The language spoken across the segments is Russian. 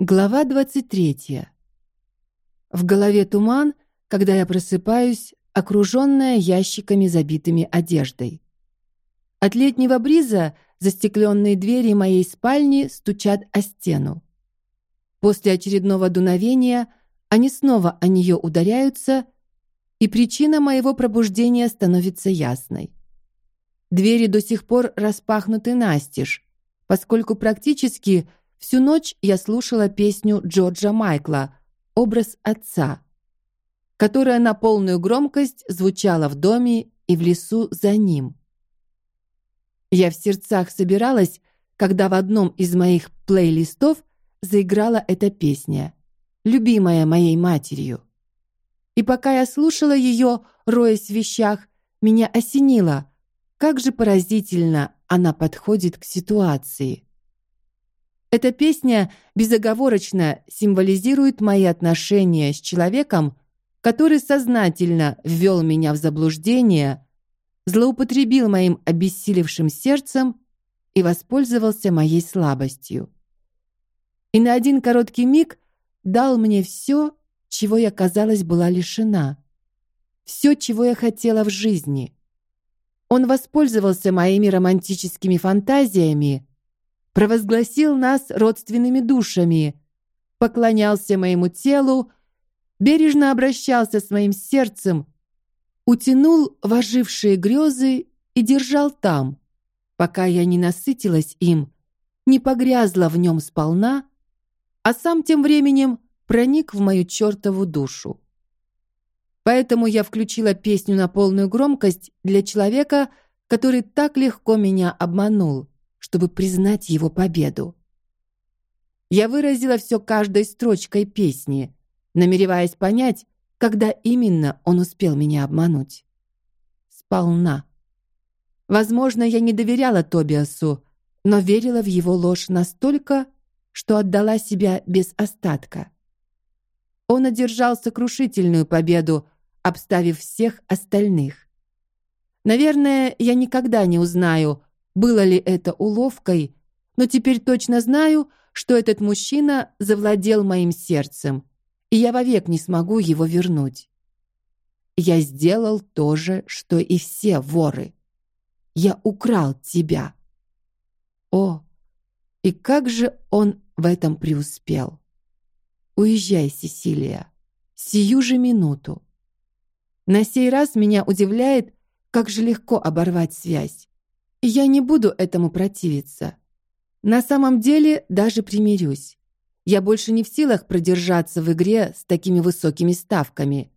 Глава двадцать третья. В голове туман, когда я просыпаюсь, окруженная ящиками, забитыми одеждой. От летнего бриза застекленные двери моей спальни стучат о стену. После очередного дуновения они снова о нее ударяются, и причина моего пробуждения становится ясной. Двери до сих пор распахнуты настежь, поскольку практически Всю ночь я слушала песню Джорджа Майкла «Образ отца», которая на полную громкость звучала в доме и в лесу за ним. Я в сердцах собиралась, когда в одном из моих плейлистов заиграла эта песня, любимая моей матерью. И пока я слушала ее, роясь в вещах, меня осенило, как же поразительно она подходит к ситуации. Эта песня безоговорочно символизирует мои отношения с человеком, который сознательно ввел меня в заблуждение, злоупотребил моим обессилевшим сердцем и воспользовался моей слабостью. И на один короткий миг дал мне все, чего я казалось была лишена, все, чего я хотела в жизни. Он воспользовался моими романтическими фантазиями провозгласил нас родственными душами, поклонялся моему телу, бережно обращался с моим сердцем, утянул в ожившие грезы и держал там, пока я не насытилась им, не погрязла в нем сполна, а сам тем временем проник в мою чертову душу. Поэтому я включила песню на полную громкость для человека, который так легко меня обманул чтобы признать его победу. Я выразила все каждой строчкой песни, намереваясь понять, когда именно он успел меня обмануть. Сполна. Возможно, я не доверяла Тобиасу, но верила в его ложь настолько, что отдала себя без остатка. Он одержал сокрушительную победу, обставив всех остальных. Наверное, я никогда не узнаю, было ли это уловкой, но теперь точно знаю, что этот мужчина завладел моим сердцем, и я вовек не смогу его вернуть. Я сделал то же, что и все воры. Я украл тебя. О, и как же он в этом преуспел. Уезжай, Сесилия, сию же минуту. На сей раз меня удивляет, как же легко оборвать связь. Я не буду этому противиться. На самом деле даже примирюсь. Я больше не в силах продержаться в игре с такими высокими ставками.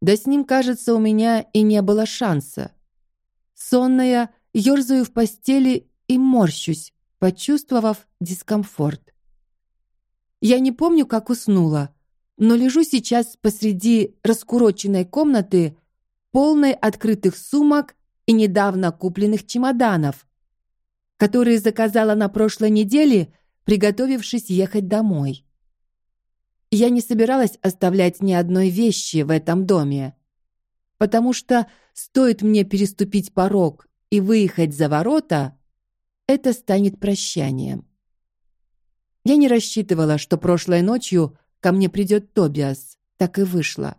Да с ним, кажется, у меня и не было шанса. Сонная, ерзаю в постели и морщусь, почувствовав дискомфорт. Я не помню, как уснула, но лежу сейчас посреди раскуроченной комнаты, полной открытых сумок и недавно купленных чемоданов, которые заказала на прошлой неделе, приготовившись ехать домой. Я не собиралась оставлять ни одной вещи в этом доме, потому что стоит мне переступить порог и выехать за ворота, это станет прощанием. Я не рассчитывала, что прошлой ночью ко мне придет Тобиас, так и вышло.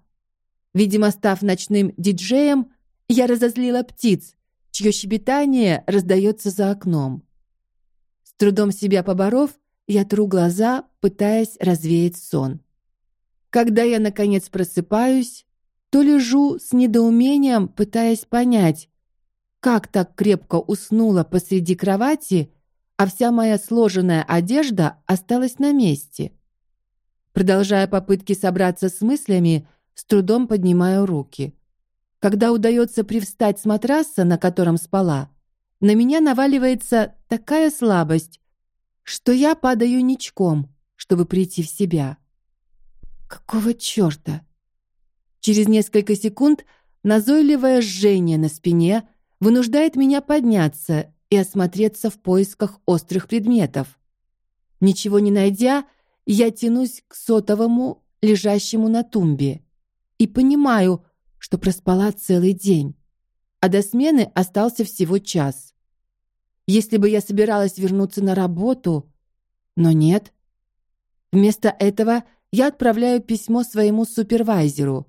Видимо, став ночным диджеем, я разозлила птиц, чье щебетание раздается за окном. С трудом себя поборов, я тру глаза, пытаясь развеять сон. Когда я наконец просыпаюсь, то лежу с недоумением, пытаясь понять, как так крепко уснула посреди кровати, а вся моя сложенная одежда осталась на месте. Продолжая попытки собраться с мыслями, с трудом поднимаю руки. Когда удается привстать с матраса, на котором спала, на меня наваливается такая слабость, что я падаю ничком, чтобы прийти в себя. Какого чёрта? Через несколько секунд назойливое жжение на спине вынуждает меня подняться и осмотреться в поисках острых предметов. Ничего не найдя, я тянусь к сотовому, лежащему на тумбе, и понимаю, что проспала целый день, а до смены остался всего час. Если бы я собиралась вернуться на работу, но нет. Вместо этого я отправляю письмо своему супервайзеру.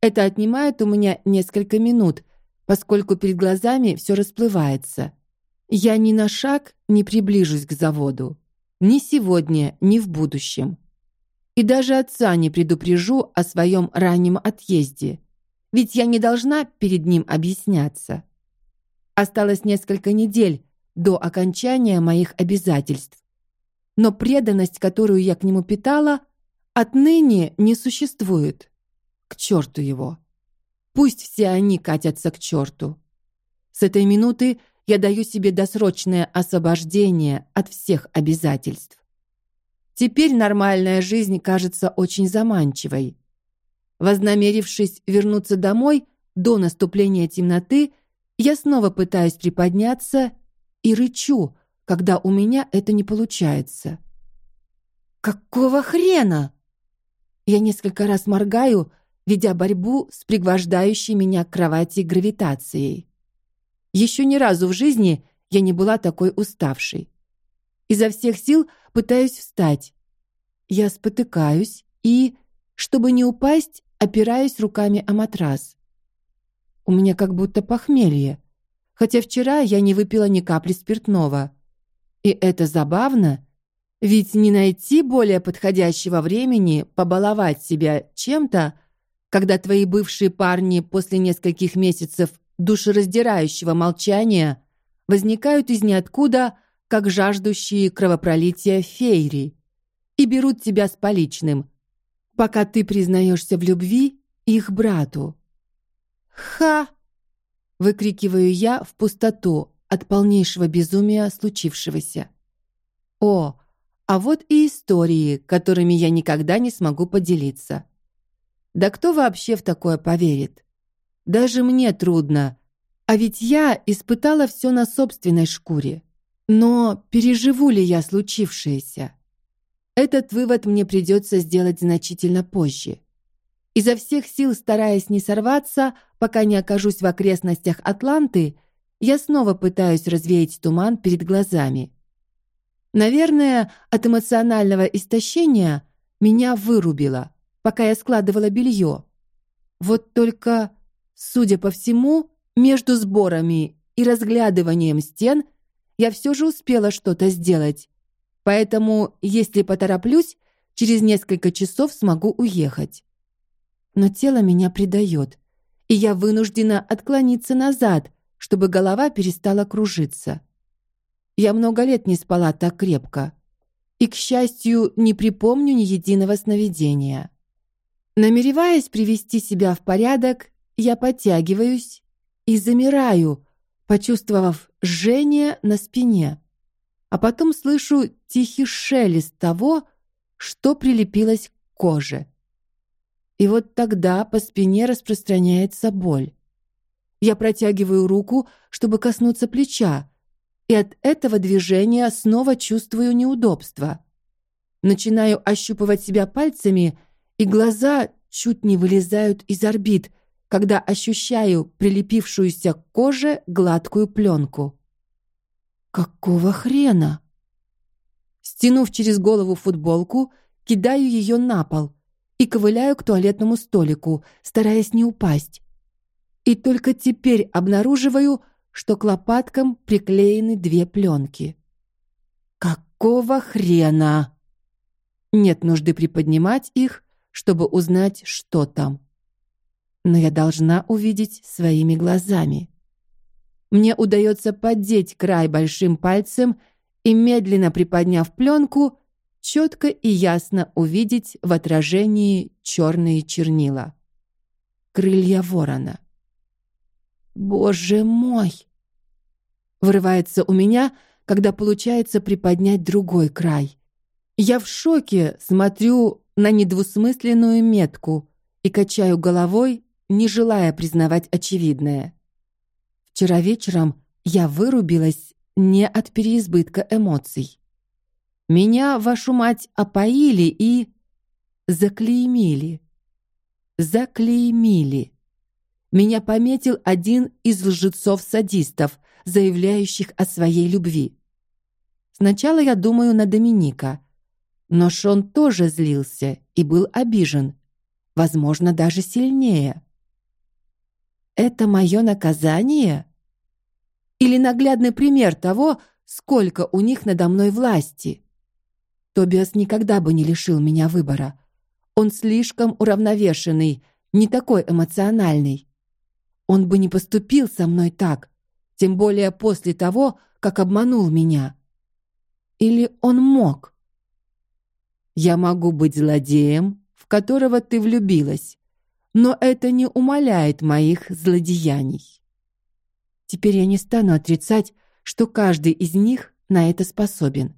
Это отнимает у меня несколько минут, поскольку перед глазами все расплывается. Я ни на шаг не приближусь к заводу, ни сегодня, ни в будущем. И даже отца не предупрежу о своем раннем отъезде, ведь я не должна перед ним объясняться. Осталось несколько недель до окончания моих обязательств, но преданность, которую я к нему питала, отныне не существует. К черту его. Пусть все они катятся к черту. С этой минуты я даю себе досрочное освобождение от всех обязательств. Теперь нормальная жизнь кажется очень заманчивой. Вознамерившись вернуться домой до наступления темноты, я снова пытаюсь приподняться и рычу, когда у меня это не получается. Какого хрена? Я несколько раз моргаю, ведя борьбу с пригвождающей меня к кровати гравитацией. Еще ни разу в жизни я не была такой уставшей. Изо всех сил пытаюсь встать. Я спотыкаюсь и, чтобы не упасть, опираюсь руками о матрас. У меня как будто похмелье, хотя вчера я не выпила ни капли спиртного. И это забавно, ведь не найти более подходящего времени побаловать себя чем-то, когда твои бывшие парни после нескольких месяцев душераздирающего молчания возникают из ниоткуда, как жаждущие кровопролития фейри, и берут тебя с поличным, пока ты признаешься в любви их брату. Ха! выкрикиваю я в пустоту от полнейшего безумия случившегося. О, а вот и истории, которыми я никогда не смогу поделиться. Да кто вообще в такое поверит? Даже мне трудно, а ведь я испытала все на собственной шкуре. Но переживу ли я случившееся? Этот вывод мне придется сделать значительно позже. Изо всех сил стараясь не сорваться, пока не окажусь в окрестностях Атланты, я снова пытаюсь развеять туман перед глазами. Наверное, от эмоционального истощения меня вырубило, пока я складывала белье. Вот только, судя по всему, между сборами и разглядыванием стен я все же успела что-то сделать. Поэтому, если потороплюсь, через несколько часов смогу уехать. Но тело меня предает, и я вынуждена отклониться назад, чтобы голова перестала кружиться. Я много лет не спала так крепко, и к счастью не припомню ни единого сновидения. Намереваясь привести себя в порядок, я подтягиваюсь и замираю, почувствовав жжение на спине а потом слышу тихий шелест того, что прилепилось к коже. И вот тогда по спине распространяется боль. Я протягиваю руку, чтобы коснуться плеча, и от этого движения снова чувствую неудобство. Начинаю ощупывать себя пальцами, и глаза чуть не вылезают из орбит, когда ощущаю прилепившуюся к коже гладкую пленку. Какого хрена? Стянув через голову футболку, кидаю ее на пол и ковыляю к туалетному столику, стараясь не упасть. И только теперь обнаруживаю, что к лопаткам приклеены две пленки. Какого хрена? Нет нужды приподнимать их, чтобы узнать, что там. Но я должна увидеть своими глазами. Мне удается поддеть край большим пальцем и медленно приподняв пленку, четко и ясно увидеть в отражении черные чернила. Крылья ворона. Боже мой! Вырывается у меня, когда получается приподнять другой край. Я в шоке смотрю на недвусмысленную метку и качаю головой, не желая признавать очевидное. Вчера вечером я вырубилась не от переизбытка эмоций. Меня, вашу мать, опоили и заклеймили. Заклеймили. Меня пометил один из лжецов-садистов, заявляющих о своей любви. Сначала я думаю на Доминика, Но Шон тоже злился и был обижен, возможно, даже сильнее. Это мое наказание? Или наглядный пример того, сколько у них надо мной власти? Тобиас никогда бы не лишил меня выбора. Он слишком уравновешенный, не такой эмоциональный. Он бы не поступил со мной так, тем более после того, как обманул меня. Или он мог? Я могу быть злодеем, в которого ты влюбилась, но это не умаляет моих злодеяний. Теперь я не стану отрицать, что каждый из них на это способен.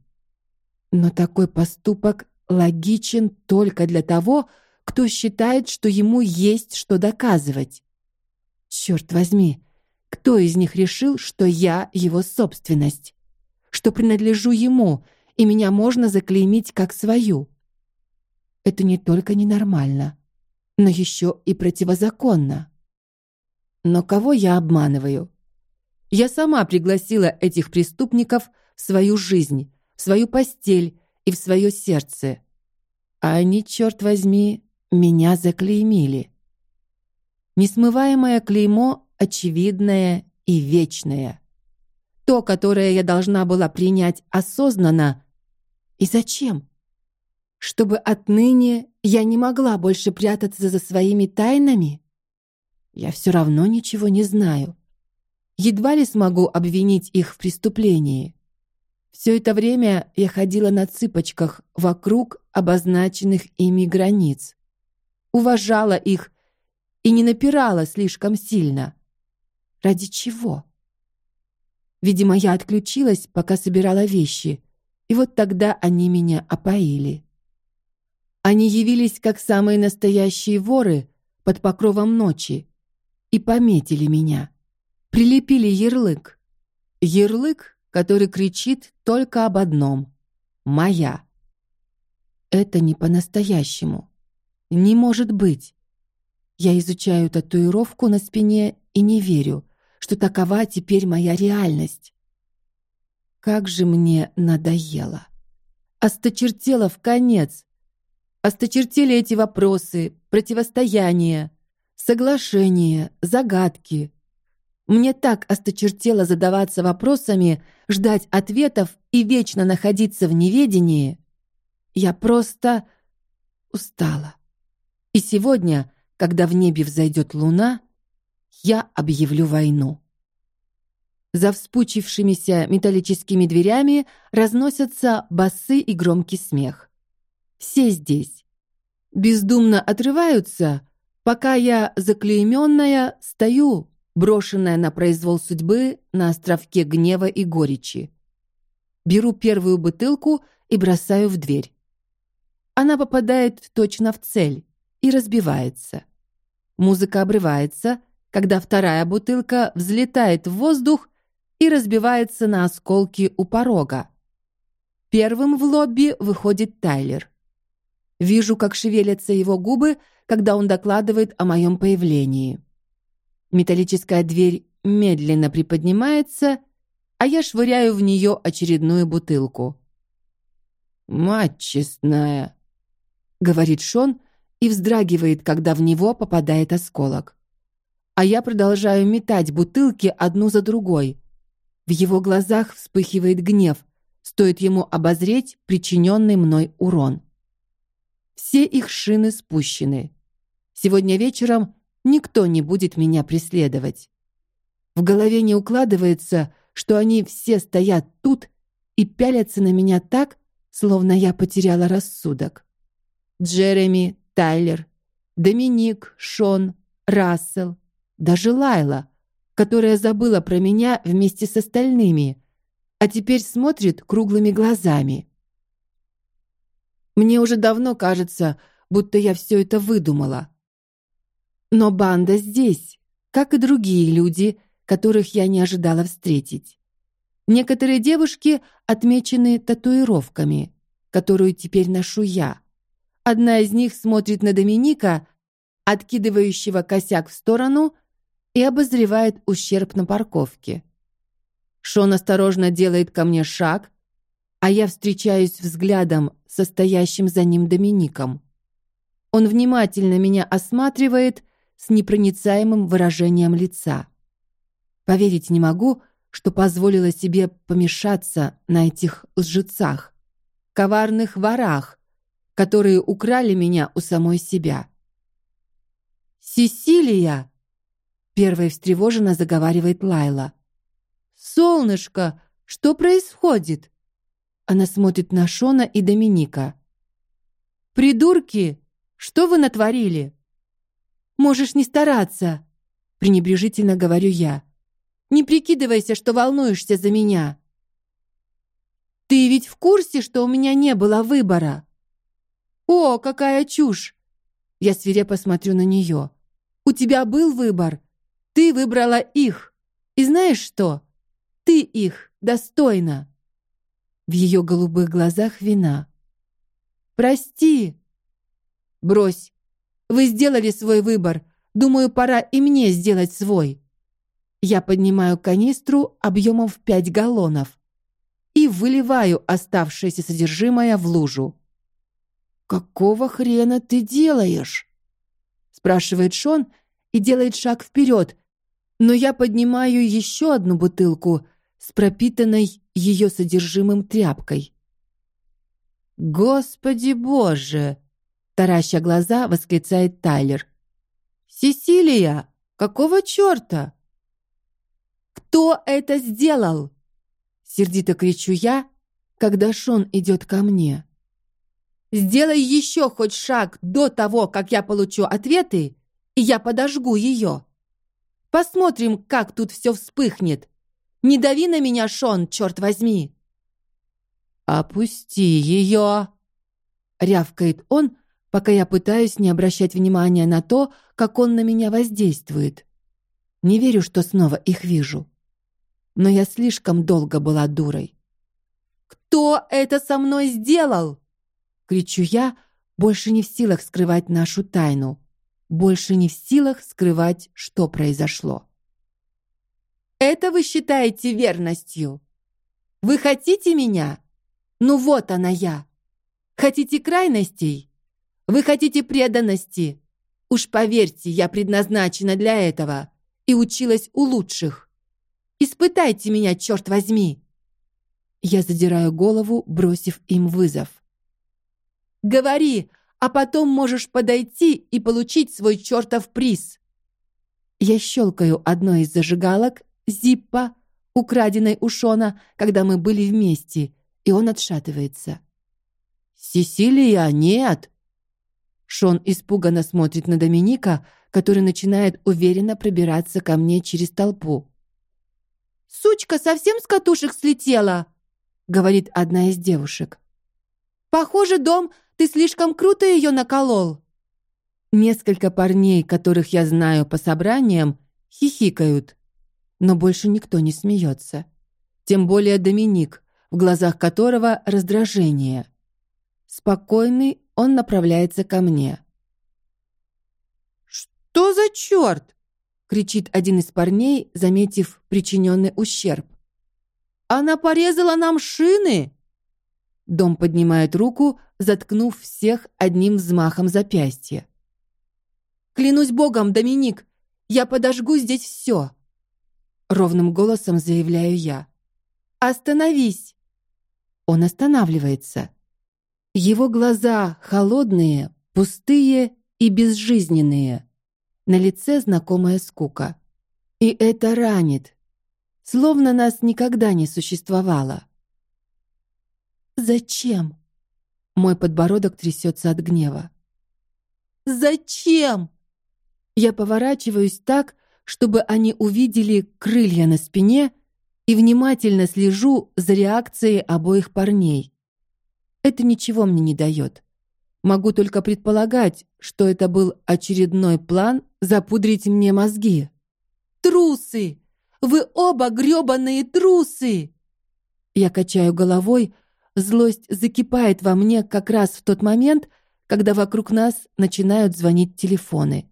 Но такой поступок логичен только для того, кто считает, что ему есть что доказывать. Черт возьми, кто из них решил, что я его собственность, что принадлежу ему, и меня можно заклеймить как свою? Это не только ненормально, но еще и противозаконно. Но кого я обманываю? Я сама пригласила этих преступников в свою жизнь, в свою постель и в свое сердце. А они, черт возьми, меня заклеймили. Несмываемое клеймо очевидное и вечное. То, которое я должна была принять осознанно. И зачем? Чтобы отныне я не могла больше прятаться за своими тайнами? Я все равно ничего не знаю. Едва ли смогу обвинить их в преступлении. Все это время я ходила на цыпочках вокруг обозначенных ими границ, уважала их и не напирала слишком сильно. Ради чего? Видимо, я отключилась, пока собирала вещи, и вот тогда они меня опоили. Они явились как самые настоящие воры под покровом ночи и пометили меня, прилепили ярлык, ярлык, который кричит только об одном: моя. Это не по-настоящему, не может быть. Я изучаю татуировку на спине и не верю, что такова теперь моя реальность. Как же мне надоело. Осточертело в конец. Осточертели эти вопросы, противостояния, соглашения, загадки. Мне так осточертело задаваться вопросами, ждать ответов и вечно находиться в неведении. Я просто устала. И сегодня, когда в небе взойдет луна, я объявлю войну. За вспучившимися металлическими дверями разносятся басы и громкий смех. Все здесь. Бездумно отрываются, пока я, заклейменная, стою, брошенная на произвол судьбы на островке гнева и горечи. Беру первую бутылку и бросаю в дверь. Она попадает точно в цель и разбивается. Музыка обрывается, когда вторая бутылка взлетает в воздух и разбивается на осколки у порога. Первым в лобби выходит Тайлер. Вижу, как шевелятся его губы, когда он докладывает о моем появлении. Металлическая дверь медленно приподнимается, а я швыряю в нее очередную бутылку. Мать честная, говорит Шон и вздрагивает, когда в него попадает осколок а я продолжаю метать бутылки одну за другой. В его глазах вспыхивает гнев, стоит ему обозреть причиненный мной урон. Все их шины спущены. Сегодня вечером никто не будет меня преследовать. В голове не укладывается, что они все стоят тут и пялятся на меня так, словно я потеряла рассудок. Джереми, Тайлер, Доминик, Шон, Рассел, даже Лайла, которая забыла про меня вместе с остальными, а теперь смотрит круглыми глазами. Мне уже давно кажется, будто я все это выдумала. Но банда здесь, как и другие люди, которых я не ожидала встретить. Некоторые девушки отмечены татуировками, которую теперь ношу я. Одна из них смотрит на Доминика, откидывающего косяк в сторону, и обозревает ущерб на парковке. Шон осторожно делает ко мне шаг, а я встречаюсь взглядом со стоящим за ним Домиником. Он внимательно меня осматривает с непроницаемым выражением лица. Поверить не могу, что позволила себе помешаться на этих лжецах, коварных ворах, которые украли меня у самой себя. Сесилия, первой встревоженно заговаривает Лайла. Солнышко, что происходит? Она смотрит на Шона и Доминика. Придурки, что вы натворили? Можешь не стараться, пренебрежительно говорю я. Не прикидывайся, что волнуешься за меня. Ты ведь в курсе, что у меня не было выбора? О, какая чушь! Я свирепо смотрю на нее. У тебя был выбор. Ты выбрала их. И знаешь что? Ты их достойна. В ее голубых глазах вина. Прости. Брось. Вы сделали свой выбор. Думаю, пора и мне сделать свой. Я поднимаю канистру объемом в пять галлонов и выливаю оставшееся содержимое в лужу. Какого хрена ты делаешь? спрашивает Шон и делает шаг вперед, но я поднимаю еще одну бутылку с пропитанной ее содержимым тряпкой. Господи Боже! Тараща глаза, восклицает Тайлер. Сесилия, какого черта? Кто это сделал? Сердито кричу я, когда Шон идет ко мне. Сделай еще хоть шаг до того, как я получу ответы, и я подожгу ее. Посмотрим, как тут все вспыхнет. Не дави на меня, Шон, черт возьми. Опусти ее, рявкает он, пока я пытаюсь не обращать внимания на то, как он на меня воздействует. Не верю, что снова их вижу но я слишком долго была дурой. Кто это со мной сделал? кричу я, больше не в силах скрывать нашу тайну, больше не в силах скрывать, что произошло. Это вы считаете верностью? Вы хотите меня? Ну вот она я. Хотите крайностей? Вы хотите преданности? Уж поверьте, я предназначена для этого и училась у лучших. Испытайте меня, черт возьми!» Я задираю голову, бросив им вызов. «Говори, а потом можешь подойти и получить свой чертов приз!» Я щелкаю одной из зажигалок Зиппа, украденной у Шона, когда мы были вместе, и он отшатывается. «Сесилия, нет!» Шон испуганно смотрит на Доминика, который начинает уверенно пробираться ко мне через толпу. Сучка совсем с катушек слетела, говорит одна из девушек. Похоже, дом, ты слишком круто ее наколол. Несколько парней, которых я знаю по собраниям, хихикают, но больше никто не смеется. Тем более Доминик, в глазах которого раздражение. Спокойный, он направляется ко мне. Что за черт? кричит один из парней, заметив причиненный ущерб. Она порезала нам шины. Дом поднимает руку, заткнув всех одним взмахом запястья. Клянусь богом, Доминик, я подожгу здесь все. Ровным голосом заявляю я. Остановись. Он останавливается. Его глаза холодные, пустые и безжизненные. На лице знакомая скука. И это ранит, словно нас никогда не существовало. Зачем? Мой подбородок трясется от гнева. Зачем? Я поворачиваюсь так, чтобы они увидели крылья на спине, и внимательно слежу за реакцией обоих парней. Это ничего мне не дает. Могу только предполагать, что это был очередной план запудрить мне мозги. Трусы! Вы оба грёбаные трусы! Я качаю головой, злость закипает во мне как раз в тот момент, когда вокруг нас начинают звонить телефоны.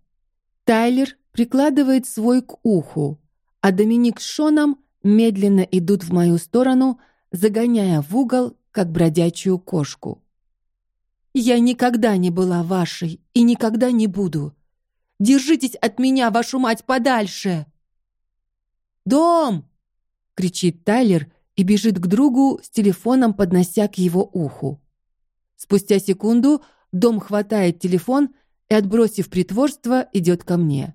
Тайлер прикладывает свой к уху, а Доминик с Шоном медленно идут в мою сторону, загоняя в угол как бродячую кошку. Я никогда не была вашей и никогда не буду. Держитесь от меня, вашу мать, подальше. Дом! кричит Тайлер и бежит к другу с телефоном, поднося к его уху. Спустя секунду Дом хватает телефон и, отбросив притворство, идет ко мне.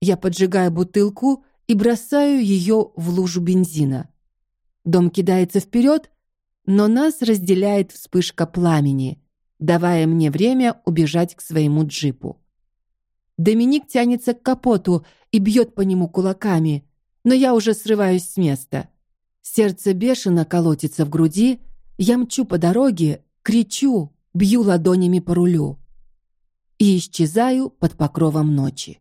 Я поджигаю бутылку и бросаю ее в лужу бензина. Дом кидается вперед, но нас разделяет вспышка пламени, давая мне время убежать к своему джипу. Доминик тянется к капоту и бьет по нему кулаками, но я уже срываюсь с места. Сердце бешено колотится в груди, я мчу по дороге, кричу, бью ладонями по рулю и исчезаю под покровом ночи.